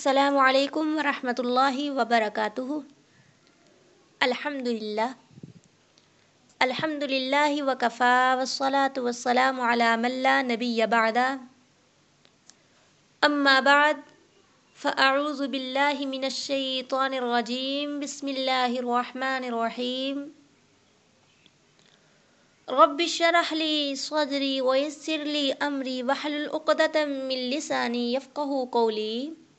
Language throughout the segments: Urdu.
السلام عليكم ورحمة الله وبركاته. الحمد لله الحمد لله وكفى والصلاة والسلام على من لا نبي بعد. أما بعد فأعوذ بالله من الشيطان الرجيم. بسم الله الرحمن الرحيم. رب اشرح لي صدري ويسر لي أمري. وحل عقدة من لساني يفقه قولي.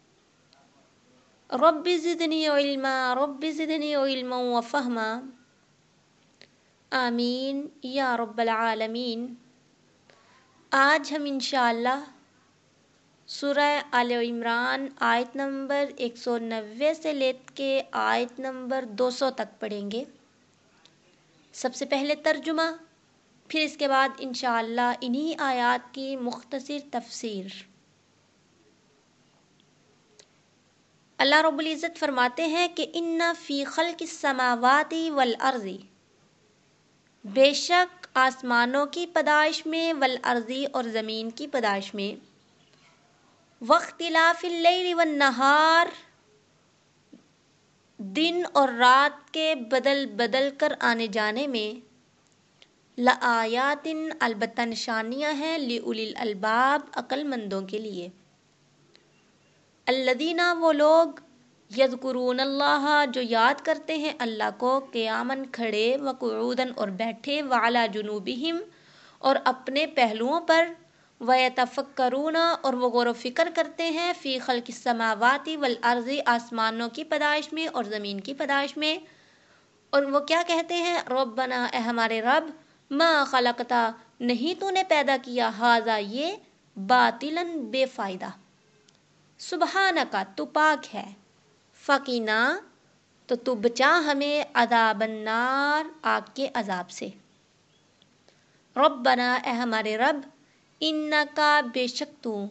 رب زدنی علما رب زدنی علما و فہما۔ آمین، یا رب العالمین۔ آج ہم انشاءاللہ سورہ آل عمران آیت نمبر ایک سو نوے سے لے کے آیت نمبر دو سو تک پڑھیں گے۔ سب سے پہلے ترجمہ، پھر اس کے بعد انشاءاللہ انہی آیات کی مختصر تفسیر۔ اللہ رب العزت فرماتے ہیں کہ ان فی خلق السماوات والارض بے شک آسمانوں کی پیدائش میں والارضی اور زمین کی پیدائش میں۔ واختلاف اللیل والنہار دن اور رات کے بدل بدل کر آنے جانے میں۔ لآیات البتہ نشانیاں ہیں لِأُولِي الْأَلْبَابِ عقل مندوں کے لیے۔ الدینہ وہ لوگ یذکرون اللہ جو یاد کرتے ہیں اللہ کو قیامن کھڑے و قعودن اور بیٹھے وعلا جنوبہم اور اپنے پہلوؤں پر و ویتفکرون اور وہ غور و فکر کرتے ہیں فی خلق السماوات والارض، آسمانوں کی پیدائش میں اور زمین کی پیدائش میں۔ اور وہ کیا کہتے ہیں؟ ربنا، اے ہمارے رب، ما خلقتا، نہیں تو نے پیدا کیا ہاضا یہ باطلا بے فائدہ۔ سبحانکا، تو پاک ہے۔ فقینا، تو تو بچا ہمیں عذاب النار آگ کے عذاب سے۔ ربنا، اے ہمارے رب، انکا بے شک تو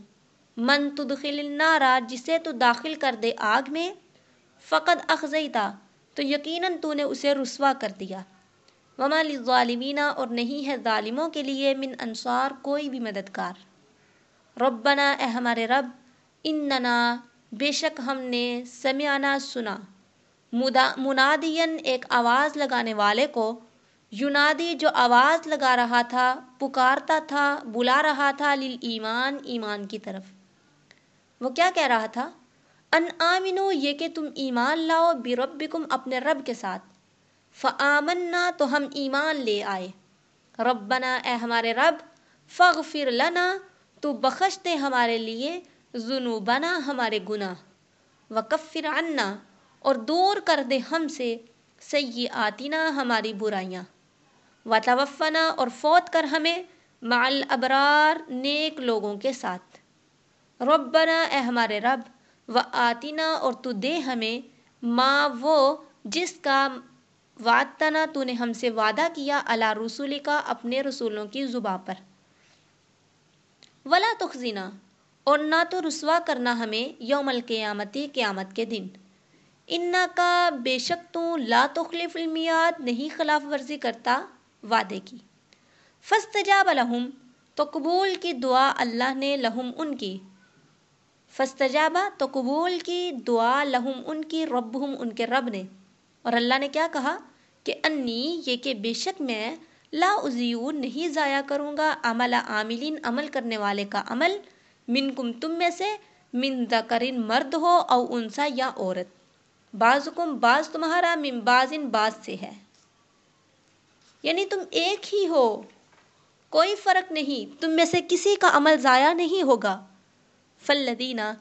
من تدخل النار، جسے تو داخل کر دے آگ میں، فقد اخزیتا، تو یقیناً تو نے اسے رسوا کر دیا۔ وما للظالمین اور نہیں ہے ظالموں کے لیے من انصار کوئی بھی مددگار۔ ربنا، اے ہمارے رب اننا بے شک ہم نے سمیانہ سنا۔ منادین ایک آواز لگانے والے کو یونادی جو آواز لگا رہا تھا، پکارتا تھا، بلا رہا تھا لیل ایمان ایمان کی طرف۔ وہ کیا کہہ رہا تھا؟ ان آمنو، یہ کہ تم ایمان لاؤ بربکم اپنے رب کے ساتھ۔ فآمنا، تو ہم ایمان لے آئے۔ ربنا، اے ہمارے رب فغفر لنا، تو بخش دے ہمارے لیے۔ ذنوبنا ہمارے گناہ۔ وکفر عنا اور دور کر دے ہم سے سیئاتنا ہماری برائیاں۔ وتوفنا اور فوت کر ہمیں مع الابرار نیک لوگوں کے ساتھ۔ ربنا اے ہمارے رب و آتینا اور تو دے ہمیں ما وہ جس کا وعدتنا تو نے ہم سے وعدہ کیا اللہ رسول کا اپنے رسولوں کی زباں پر۔ ولا تخزینا اور نہ تو رسوا کرنا ہمیں یوم القیامتی قیامت کے دن۔ انا کا بے شک تو لا تخلف المیاد نہیں خلاف ورزی کرتا وعدے کی۔ فستجاب لہم، تو قبول کی دعا اللہ نے لہم ان کی۔ فستجابہ تو قبول کی دعا لہم ان کی، ربہم ان کے رب نے۔ اور اللہ نے کیا کہا؟ کہ انی، یہ کہ بے شک میں لا ازیون نہیں ضائع کروں گا عمل عاملین، عمل کرنے والے کا عمل۔ من کم تم میں سے من ذکرین مرد ہو او انسا یا عورت۔ بعضکم بعض تمہارا من بازن باز سے ہے۔ یعنی تم ایک ہی ہو۔ کوئی فرق نہیں۔ تم میں سے کسی کا عمل ضائع نہیں ہوگا۔ فلدینہ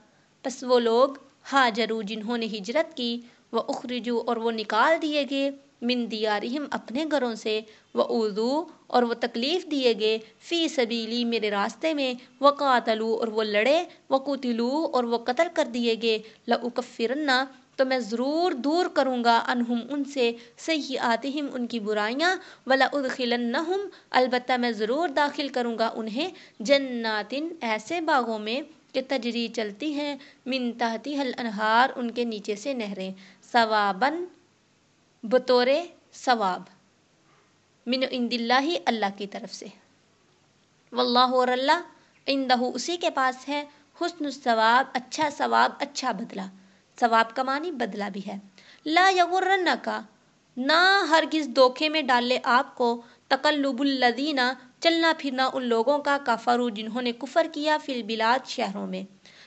پس وہ لوگ ہاجرو جنہوں نے ہجرت کی، وہ اخرجو اور وہ نکال دیے گئے۔ من دیارہم اپنے گھروں سے وہ اردو اور وہ تکلیف دیے گئے، فی سبیلی میرے راستے میں وہ قاتلو اور وہ لڑے وہ قتلو اور وہ قتل کر دیے گئے لَأُكَفِّرَنَّ تو میں ضرور دور کروں گا انہم ان سے، سیئاتہم ان کی برائیاں ولا ادخلنہم البتہ میں ضرور داخل کروں گا انہیں جناتن ایسے باغوں میں کہ تجری چلتی ہیں، من تحتی الانہار ان کے نیچے سے نہریں ثوابن بطور ثواب۔ من عند اللہ اللہ کی طرف سے۔ واللہ اور اللہ عندہ اسی کے پاس ہے۔ حسن ثواب اچھا ثواب اچھا بدلہ۔ ثواب کا معنی بدلہ بھی ہے۔ لا یغرن کا نہ ہرگز دھوکے میں ڈالے آپ کو۔ تقلب الدینہ چلنا پھرنا ان لوگوں کا، کافرو جنہوں نے کفر کیا فی البلاد شہروں میں۔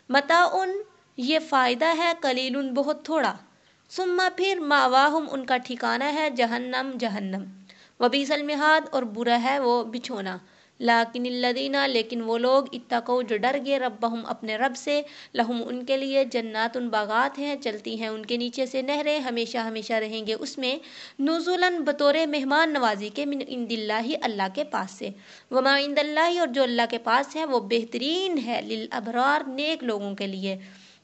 متا ان یہ فائدہ ہے کلیل بہت تھوڑا۔ سما پھر ماواہم ان کا ٹھکانہ ہے، جہنم جہنم۔ وبیس المحاد اور برا ہے وہ بچھونا۔ لاکن الدینہ لیکن وہ لوگ اتقو جو ڈر گئے ربہم اپنے رب سے، لہم ان کے لیے جنات ان باغات ہیں، چلتی ہیں ان کے نیچے سے نہریں، ہمیشہ ہمیشہ رہیں گے اس میں۔ نزولاً بطور مہمان نوازی کے من عند اللہ اللہ کے پاس سے۔ وما عند اللہ اور جو اللہ کے پاس ہے وہ بہترین ہے للابرار، نیک لوگوں کے لیے۔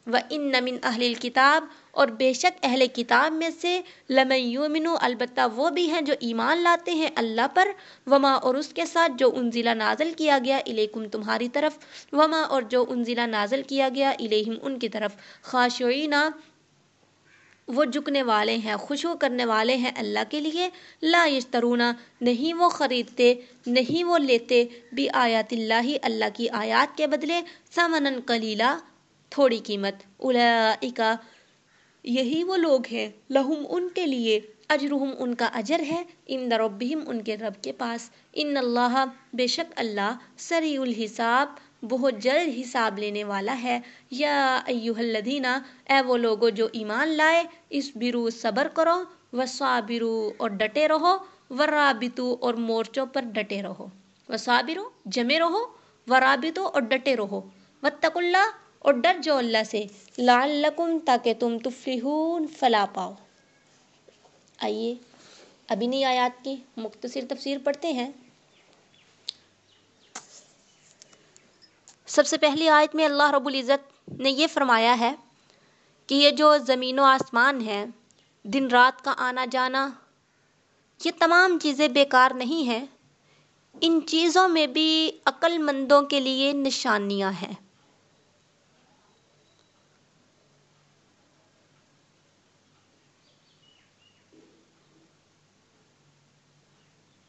و ان نمن اہل کتاب اور بے شک اہل کتاب میں سے لمن یومن البتہ وہ بھی ہیں جو ایمان لاتے ہیں اللہ پر۔ وما، اور اس کے ساتھ جو انزلہ نازل کیا گیا الیکم تمہاری طرف۔ وما، اور جو انزلہ نازل کیا گیا الیہم ان کی طرف۔ خاشعینہ وہ جھکنے والے ہیں خوشو کرنے والے ہیں اللہ کے لیے۔ لا یشترونا نہیں وہ خریدتے، نہیں وہ لیتے۔ بھی آیات اللہ اللہ کی آیات کے بدلے سامن کلیلہ تھوڑی قیمت۔ اولئکا یہی وہ لوگ ہیں۔ لہم ان کے لیے اجرہم ان کا اجر ہے۔ ان ربہم ان کے رب کے پاس۔ ان اللہ بے شک اللہ سریع الحساب، بہت جلد حساب لینے والا ہے۔ یا ایوہ الذین، اے وہ لوگو جو ایمان لائے اس برو صبر کرو وصابرو اور ڈٹے رہو، ورابطو اور مورچوں پر ڈٹے رہو۔ وصابرو، جمے رہو، ورابطو اور ڈٹے رہو۔ واتقوا اللہ اور ڈر جو اللہ سے، لعلکم تاکہ تم تفلحون، فلا پاؤ۔ آئیے، ابھی نہیں آیات کی، مختصر تفسیر پڑھتے ہیں۔ سب سے پہلی آیت میں اللہ رب العزت نے یہ فرمایا ہے کہ یہ جو زمین و آسمان ہے دن رات کا آنا جانا، یہ تمام چیزیں بیکار نہیں ہیں۔ ان چیزوں میں بھی عقل مندوں کے لیے نشانیاں ہیں۔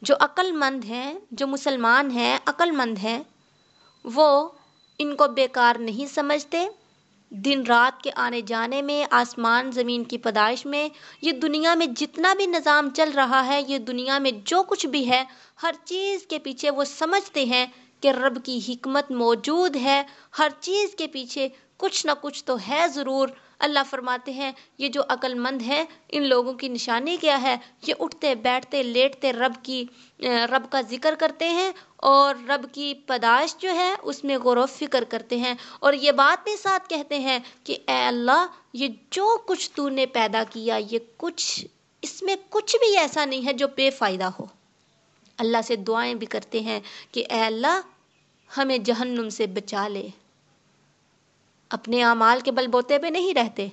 جو عقل مند ہیں، جو مسلمان ہیں عقل مند ہیں، وہ ان کو بیکار نہیں سمجھتے۔ دن رات کے آنے جانے میں، آسمان، زمین کی پیدائش میں، یہ دنیا میں جتنا بھی نظام چل رہا ہے، یہ دنیا میں جو کچھ بھی ہے، ہر چیز کے پیچھے وہ سمجھتے ہیں کہ رب کی حکمت موجود ہے۔ ہر چیز کے پیچھے کچھ نہ کچھ تو ہے ضرور۔ اللہ فرماتے ہیں، یہ جو عقل مند ہیں، ان لوگوں کی نشانی کیا ہے؟ یہ اٹھتے، بیٹھتے، لیٹتے رب کی، رب کا ذکر کرتے ہیں اور رب کی پیدائش جو ہے، اس میں غور و فکر کرتے ہیں۔ اور یہ بات بھی ساتھ کہتے ہیں کہ اے اللہ، یہ جو کچھ تو نے پیدا کیا، یہ کچھ، اس میں کچھ بھی ایسا نہیں ہے جو بے فائدہ ہو۔ اللہ سے دعائیں بھی کرتے ہیں کہ اے اللہ، ہمیں جہنم سے بچا لے۔ اپنے اعمال کے بل بوتے پہ نہیں رہتے،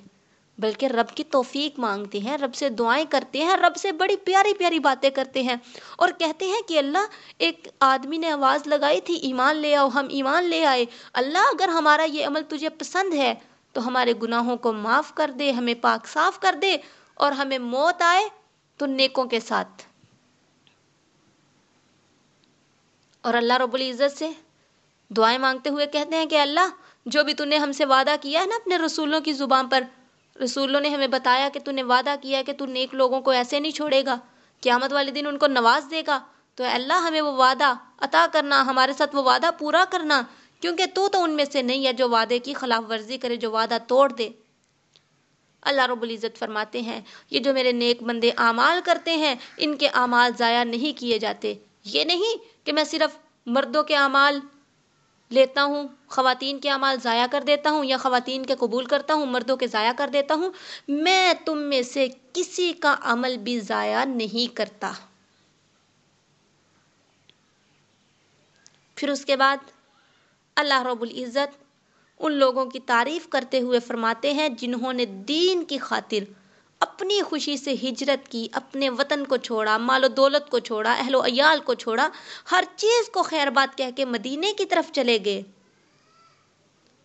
بلکہ رب کی توفیق مانگتے ہیں، رب سے دعائیں کرتے ہیں، رب سے بڑی پیاری پیاری باتیں کرتے ہیں اور کہتے ہیں کہ اللہ ایک آدمی نے آواز لگائی تھی، ایمان لے آؤ، ہم ایمان لے آئے۔ اللہ، اگر ہمارا یہ عمل تجھے پسند ہے تو ہمارے گناہوں کو معاف کر دے، ہمیں پاک صاف کر دے اور ہمیں موت آئے تو نیکوں کے ساتھ۔ اور اللہ رب العزت سے دعائیں مانگتے ہوئے کہتے ہیں کہ اللہ جو بھی تو نے ہم سے وعدہ کیا ہے نا اپنے رسولوں کی زبان پر، رسولوں نے ہمیں بتایا کہ تو نے وعدہ کیا ہے کہ تو نیک لوگوں کو ایسے نہیں چھوڑے گا، قیامت والے دن ان کو نواز دے گا۔ تو اللہ، ہمیں وہ وعدہ عطا کرنا، ہمارے ساتھ وہ وعدہ پورا کرنا، کیونکہ تو تو ان میں سے نہیں ہے جو وعدے کی خلاف ورزی کرے، جو وعدہ توڑ دے۔ اللہ رب العزت فرماتے ہیں، یہ جو میرے نیک بندے اعمال کرتے ہیں، ان کے اعمال ضائع نہیں کیے جاتے۔ یہ نہیں کہ میں صرف مردوں کے اعمال لیتا ہوں، خواتین کے اعمال ضائع کر دیتا ہوں یا خواتین کے قبول کرتا ہوں، مردوں کے ضائع کر دیتا ہوں، میں تم میں سے کسی کا عمل بھی ضائع نہیں کرتا۔ پھر اس کے بعد اللہ رب العزت ان لوگوں کی تعریف کرتے ہوئے فرماتے ہیں جنہوں نے دین کی خاطر اپنی خوشی سے ہجرت کی، اپنے وطن کو چھوڑا، مال و دولت کو چھوڑا، اہل و عیال کو چھوڑا، ہر چیز کو خیر بات کہہ کے مدینے کی طرف چلے گئے۔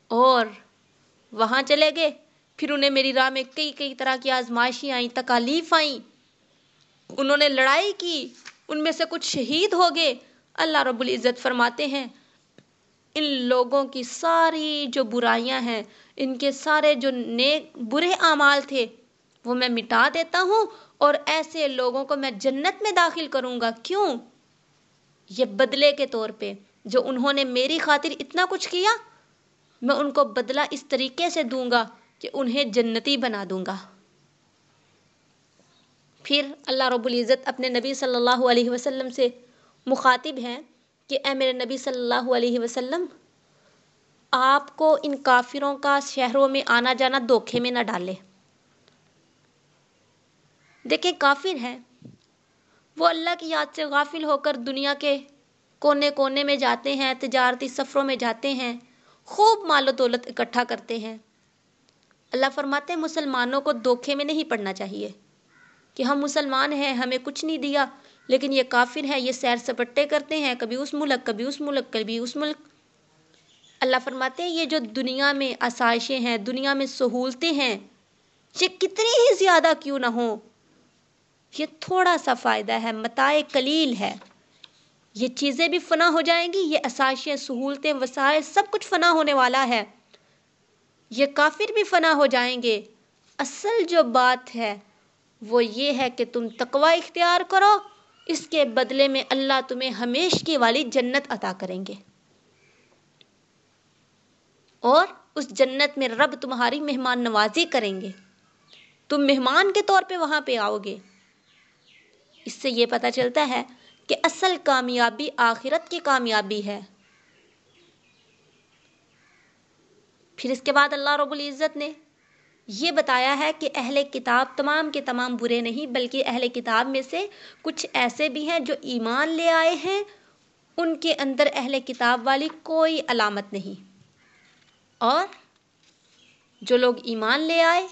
اور وہاں چلے گئے۔ پھر انہیں میری راہ میں کئی کئی طرح کی آزمائشیں آئیں، تکالیف آئیں۔ انہوں نے لڑائی کی، ان میں سے کچھ شہید ہو گئے۔ اللہ رب العزت فرماتے ہیں، ان لوگوں کی ساری جو برائیاں ہیں، ان کے سارے جو نیک، برے اعمال تھے وہ میں مٹا دیتا ہوں اور ایسے لوگوں کو میں جنت میں داخل کروں گا۔ کیوں؟ یہ بدلے کے طور پہ جو انہوں نے میری خاطر اتنا کچھ کیا، میں ان کو بدلہ اس طریقے سے دوں گا کہ انہیں جنتی بنا دوں گا۔ پھر اللہ رب العزت اپنے نبی صلی اللہ علیہ وسلم سے مخاطب ہیں کہ اے میرے نبی صلی اللہ علیہ وسلم، آپ کو ان کافروں کا شہروں میں آنا جانا دھوکھے میں نہ ڈالے۔ دیکھیں کافر ہیں۔ وہ اللہ کی یاد سے غافل ہو کر دنیا کے کونے کونے میں جاتے ہیں، تجارتی سفروں میں جاتے ہیں، خوب مال و دولت اکٹھا کرتے ہیں۔ اللہ فرماتے ہیں، مسلمانوں کو دھوکھے میں نہیں پڑنا چاہیے۔ کہ ہم مسلمان ہیں، ہمیں کچھ نہیں دیا، لیکن یہ کافر ہے یہ سیر سپٹے کرتے ہیں۔ کبھی اس ملک، کبھی اس ملک، کبھی اس ملک۔ اللہ فرماتے ہیں، یہ جو دنیا میں آسائشیں ہیں، دنیا میں سہولتیں ہیں، یہ کتنی ہی زیادہ کیوں نہ ہوں۔ یہ تھوڑا سا فائدہ ہے متائے کلیل ہے۔ یہ چیزیں بھی فنا ہو جائیں گی، یہ آسائشیں سہولتیں، وسائل سب کچھ فنا ہونے والا ہے۔ یہ کافر بھی فنا ہو جائیں گے۔ اصل جو بات ہے وہ یہ ہے کہ تم تقوی اختیار کرو، اس کے بدلے میں اللہ تمہیں ہمیش کی والی جنت عطا کریں گے۔ اور اس جنت میں رب تمہاری مہمان نوازی کریں گے۔ تم مہمان کے طور پہ وہاں پہ آؤ گے۔ سے یہ پتہ چلتا ہے کہ اصل کامیابی آخرت کی کامیابی ہے۔ پھر اس کے بعد اللہ رب العزت نے یہ بتایا ہے کہ اہل کتاب تمام کے تمام برے نہیں، بلکہ اہل کتاب میں سے کچھ ایسے بھی ہیں جو ایمان لے آئے ہیں۔ ان کے اندر اہل کتاب والی کوئی علامت نہیں۔ اور جو لوگ ایمان لے آئے،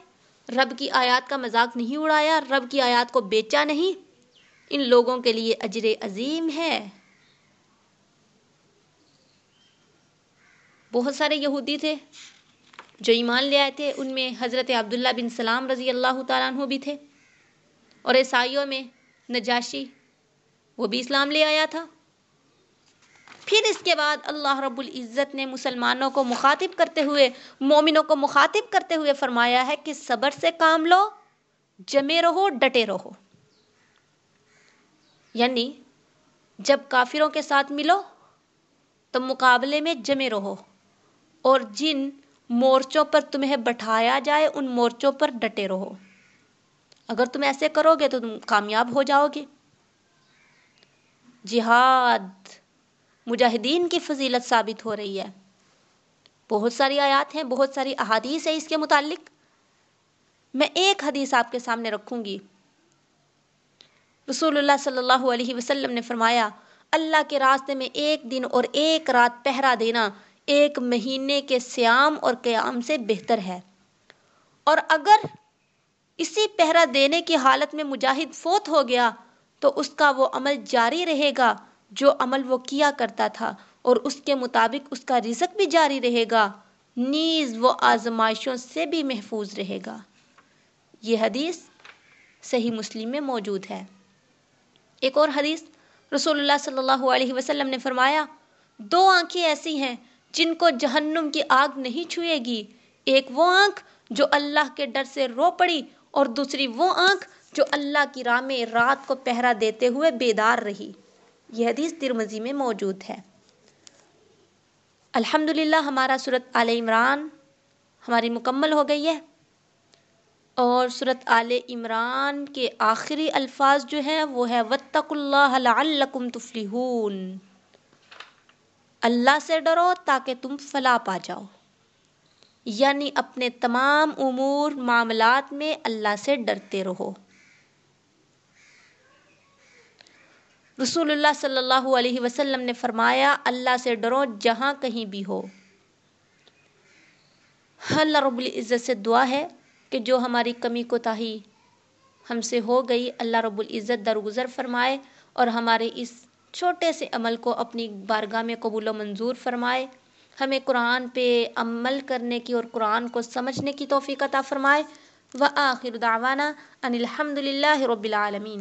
رب کی آیات کا مذاق نہیں اڑایا، رب کی آیات کو بیچا نہیں ان لوگوں کے لیے اجر عظیم ہے۔ بہت سارے یہودی تھے جو ایمان لے آئے تھے، ان میں حضرت عبداللہ بن سلام رضی اللہ تعالیٰ عنہ بھی تھے۔ اور عیسائیوں میں نجاشی، وہ بھی اسلام لے آیا تھا۔ پھر اس کے بعد اللہ رب العزت نے مسلمانوں کو مخاطب کرتے ہوئے، مومنوں کو مخاطب کرتے ہوئے فرمایا ہے کہ صبر سے کام لو، جمے رہو، ڈٹے رہو۔ یعنی جب کافروں کے ساتھ ملو تو مقابلے میں جمے رہو اور جن مورچوں پر تمہیں بٹھایا جائے ان مورچوں پر ڈٹے رہو۔ اگر تم ایسے کرو گے تو تم کامیاب ہو جاؤ گے۔ جہاد مجاہدین کی فضیلت ثابت ہو رہی ہے۔ بہت ساری آیات ہیں، بہت ساری احادیث ہیں اس کے متعلق۔ میں ایک حدیث آپ کے سامنے رکھوں گی۔ رسول اللہ صلی اللہ علیہ وسلم نے فرمایا، اللہ کے راستے میں ایک دن اور ایک رات پہرا دینا ایک مہینے کے سیام اور قیام سے بہتر ہے۔ اور اگر اسی پہرا دینے کی حالت میں مجاہد فوت ہو گیا، تو اس کا وہ عمل جاری رہے گا جو عمل وہ کیا کرتا تھا، اور اس کے مطابق اس کا رزق بھی جاری رہے گا۔ نیز وہ آزمائشوں سے بھی محفوظ رہے گا۔ یہ حدیث صحیح مسلم میں موجود ہے۔ ایک اور حدیث رسول اللہ صلی اللہ علیہ وسلم نے فرمایا، دو آنکھیں ایسی ہیں جن کو جہنم کی آگ نہیں چھوئے گی۔ ایک وہ آنکھ جو اللہ کے ڈر سے رو پڑی اور دوسری وہ آنکھ جو اللہ کی راہ میں رات کو پہرا دیتے ہوئے بیدار رہی۔ یہ حدیث ترمزی میں موجود ہے۔ الحمد للہ ہمارا صورت عال عمران ہماری مکمل ہو گئی ہے۔ اور صورت آل عمران کے آخری الفاظ جو ہیں وہ ہے وطق اللہ لعلکم تفلحون۔ اللہ سے ڈرو تاکہ تم فلاح پا جاؤ۔ یعنی اپنے تمام امور، معاملات میں اللہ سے ڈرتے رہو۔ رسول اللہ صلی اللہ علیہ وسلم نے فرمایا، اللہ سے ڈرو جہاں کہیں بھی ہو۔ اللہ رب العزت سے دعا ہے کہ جو ہماری کمی کوتاہی ہم سے ہو گئی، اللہ رب العزت درگزر فرمائے اور ہمارے اس چھوٹے سے عمل کو اپنی بارگاہ میں قبول و منظور فرمائے۔ ہمیں قرآن پہ عمل کرنے کی اور قرآن کو سمجھنے کی توفیق عطا فرمائے۔ و آخر دعوانا ان الحمد للہ رب العالمین۔